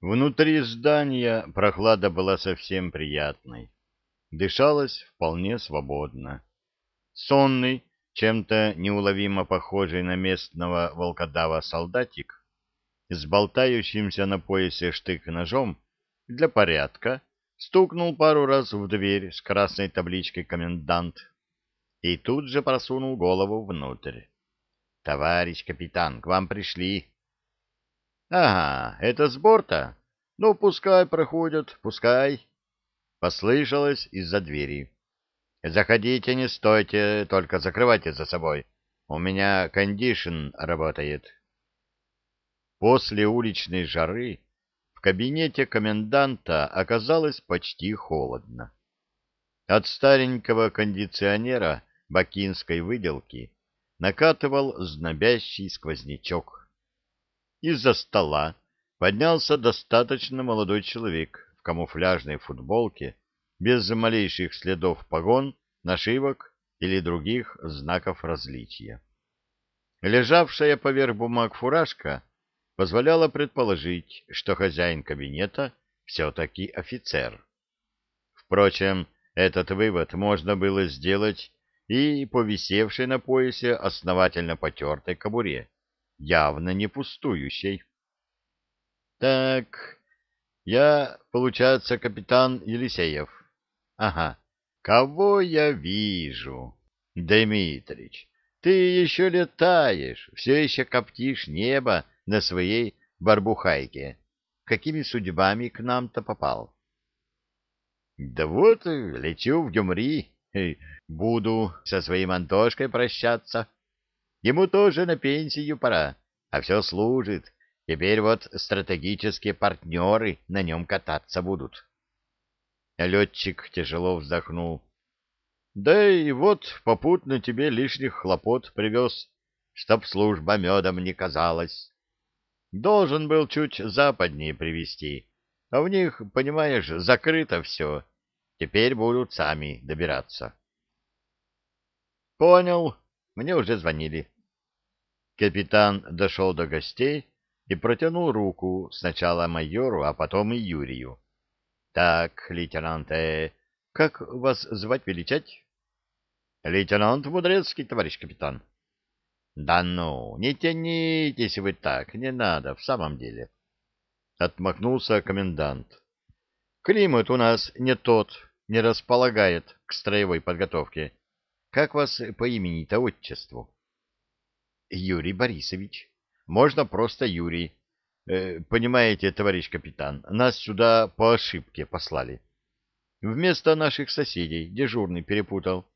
Внутри здания прохлада была совсем приятной. Дышалось вполне свободно. Сонный, чем-то неуловимо похожий на местного волкодава солдатик, с болтающимся на поясе штык-ножом, для порядка, стукнул пару раз в дверь с красной табличкой «Комендант» и тут же просунул голову внутрь. «Товарищ капитан, к вам пришли!» «Ага, это с борта? Ну, пускай проходят, пускай!» Послышалось из-за двери. «Заходите, не стойте, только закрывайте за собой. У меня кондишн работает». После уличной жары в кабинете коменданта оказалось почти холодно. От старенького кондиционера бакинской выделки накатывал знобящий сквознячок. Из-за стола поднялся достаточно молодой человек в камуфляжной футболке, без малейших следов погон, нашивок или других знаков различия. Лежавшая поверх бумаг фуражка позволяла предположить, что хозяин кабинета все-таки офицер. Впрочем, этот вывод можно было сделать и по висевшей на поясе основательно потертой кобуре, явно не пустующей. Так, я, получается, капитан Елисеев. Ага, кого я вижу? Дмитрич, ты еще летаешь, все еще коптишь небо на своей барбухайке. Какими судьбами к нам-то попал? Да вот, лечу в Гюмри, буду со своим Антошкой прощаться. Ему тоже на пенсию пора, а все служит. Теперь вот стратегические партнеры на нем кататься будут. Летчик тяжело вздохнул. — Да и вот попутно тебе лишних хлопот привез, чтоб служба медом не казалась. Должен был чуть западнее привезти, а в них, понимаешь, закрыто все. Теперь будут сами добираться. — Понял, мне уже звонили. Капитан дошел до гостей и протянул руку сначала майору, а потом и Юрию. — Так, лейтенант, э, как вас звать-величать? — Лейтенант Мудрецкий, товарищ капитан. — Да ну, не тянитесь вы так, не надо, в самом деле. Отмахнулся комендант. — Климат у нас не тот, не располагает к строевой подготовке. Как вас по имени-то отчеству? Юрий Борисович. Можно просто Юрий. Э, понимаете, товарищ капитан, нас сюда по ошибке послали. Вместо наших соседей дежурный перепутал.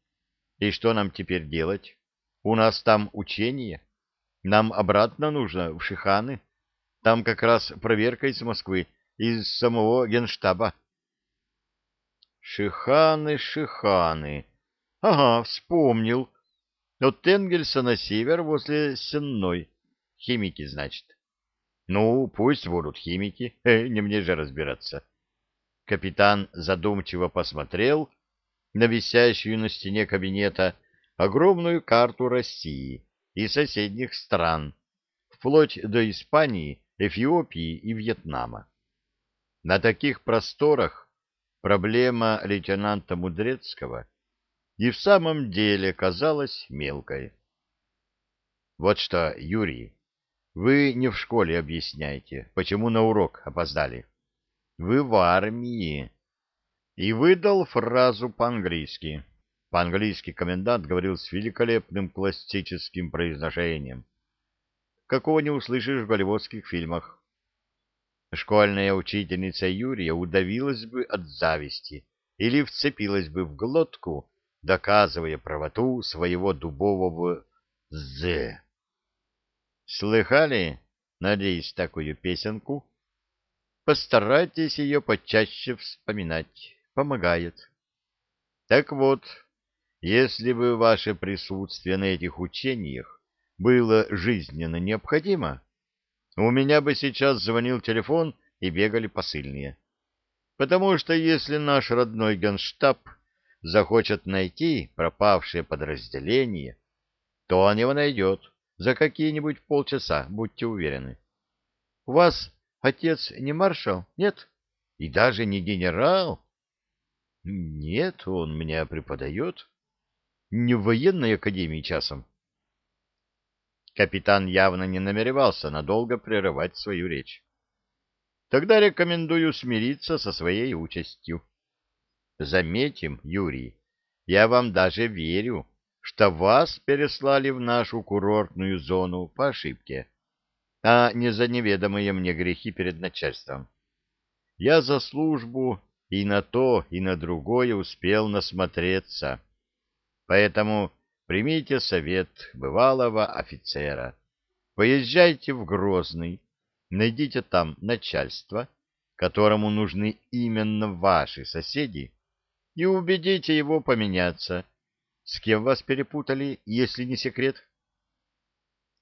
И что нам теперь делать? У нас там учение. Нам обратно нужно, в Шиханы. Там как раз проверка из Москвы, из самого генштаба. Шиханы, Шиханы. Ага, вспомнил. От Энгельса на север возле Сенной. Химики, значит. Ну, пусть будут химики, не мне же разбираться. Капитан задумчиво посмотрел на висящую на стене кабинета огромную карту России и соседних стран, вплоть до Испании, Эфиопии и Вьетнама. На таких просторах проблема лейтенанта Мудрецкого и в самом деле казалась мелкой. Вот что, Юрий, вы не в школе объясняете, почему на урок опоздали. Вы в армии. И выдал фразу по-английски. По-английски комендант говорил с великолепным классическим произношением. Какого не услышишь в голливудских фильмах. Школьная учительница Юрия удавилась бы от зависти или вцепилась бы в глотку, доказывая правоту своего дубового «з». Слыхали, надеюсь, такую песенку? Постарайтесь ее почаще вспоминать. Помогает. Так вот, если бы ваше присутствие на этих учениях было жизненно необходимо, у меня бы сейчас звонил телефон и бегали посыльные. Потому что если наш родной генштаб — захочет найти пропавшее подразделение, то он его найдет за какие-нибудь полчаса, будьте уверены. У вас отец не маршал, нет? И даже не генерал? Нет, он меня преподает. Не в военной академии часом. Капитан явно не намеревался надолго прерывать свою речь. Тогда рекомендую смириться со своей участью. Заметим, Юрий, я вам даже верю, что вас переслали в нашу курортную зону по ошибке, а не за неведомые мне грехи перед начальством. Я за службу и на то, и на другое успел насмотреться. Поэтому примите совет бывалого офицера. Поезжайте в Грозный, найдите там начальство, которому нужны именно ваши соседи, и убедите его поменяться. С кем вас перепутали, если не секрет?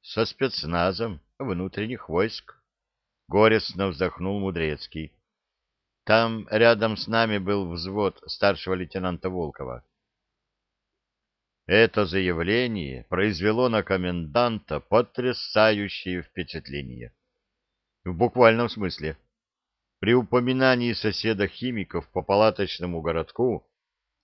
Со спецназом внутренних войск. Горестно вздохнул Мудрецкий. Там рядом с нами был взвод старшего лейтенанта Волкова. Это заявление произвело на коменданта потрясающее впечатление. В буквальном смысле. При упоминании соседа-химиков по палаточному городку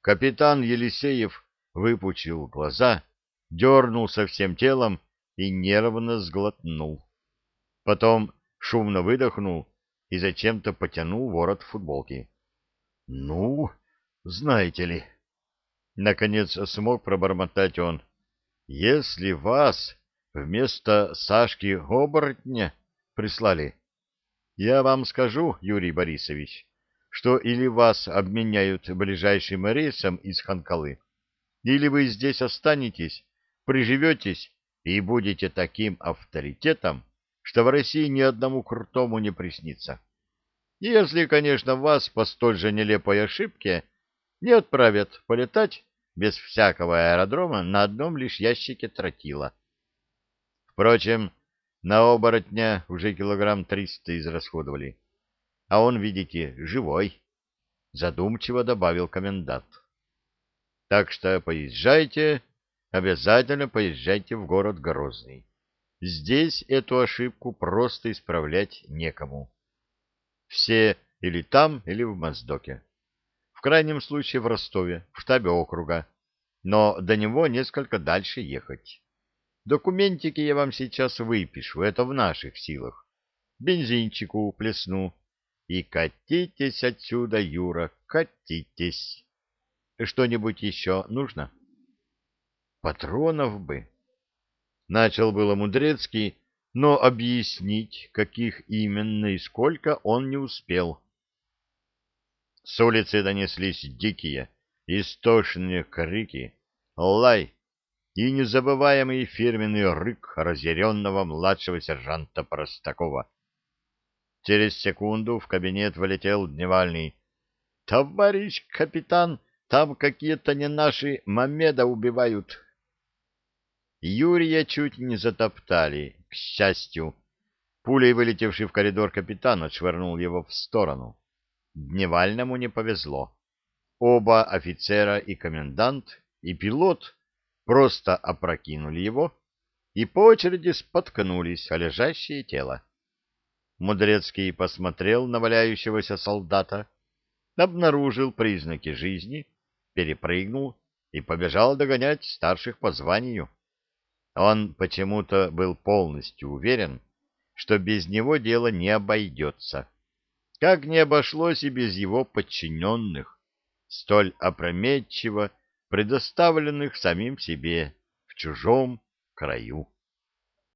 капитан Елисеев выпучил глаза, дернулся всем телом и нервно сглотнул. Потом шумно выдохнул и зачем-то потянул ворот футболки. — Ну, знаете ли... Наконец смог пробормотать он. — Если вас вместо Сашки-оборотня прислали я вам скажу, Юрий Борисович, что или вас обменяют ближайшим рейсом из Ханкалы, или вы здесь останетесь, приживетесь и будете таким авторитетом, что в России ни одному крутому не приснится. Если, конечно, вас по столь же нелепой ошибке не отправят полетать без всякого аэродрома на одном лишь ящике тротила. Впрочем, на оборотня уже килограмм триста израсходовали. А он, видите, живой, — задумчиво добавил комендант. Так что поезжайте, обязательно поезжайте в город Грозный. Здесь эту ошибку просто исправлять некому. Все или там, или в Моздоке. В крайнем случае в Ростове, в штабе округа. Но до него несколько дальше ехать. Документики я вам сейчас выпишу, это в наших силах. Бензинчику плесну. И катитесь отсюда, Юра, катитесь. Что-нибудь еще нужно? Патронов бы. Начал было Мудрецкий, но объяснить, каких именно и сколько, он не успел. С улицы донеслись дикие, истошные крики, лай, и незабываемый фирменный рык разъяренного младшего сержанта Простакова. Через секунду в кабинет влетел дневальный. — Товарищ капитан, там какие-то не наши Мамеда убивают. Юрия чуть не затоптали, к счастью. Пулей, вылетевший в коридор капитан, отшвырнул его в сторону. Дневальному не повезло. Оба офицера и комендант, и пилот просто опрокинули его и по очереди споткнулись о лежащее тело. Мудрецкий посмотрел на валяющегося солдата, обнаружил признаки жизни, перепрыгнул и побежал догонять старших по званию. Он почему-то был полностью уверен, что без него дело не обойдется. Как не обошлось и без его подчиненных, столь опрометчиво предоставленных самим себе в чужом краю.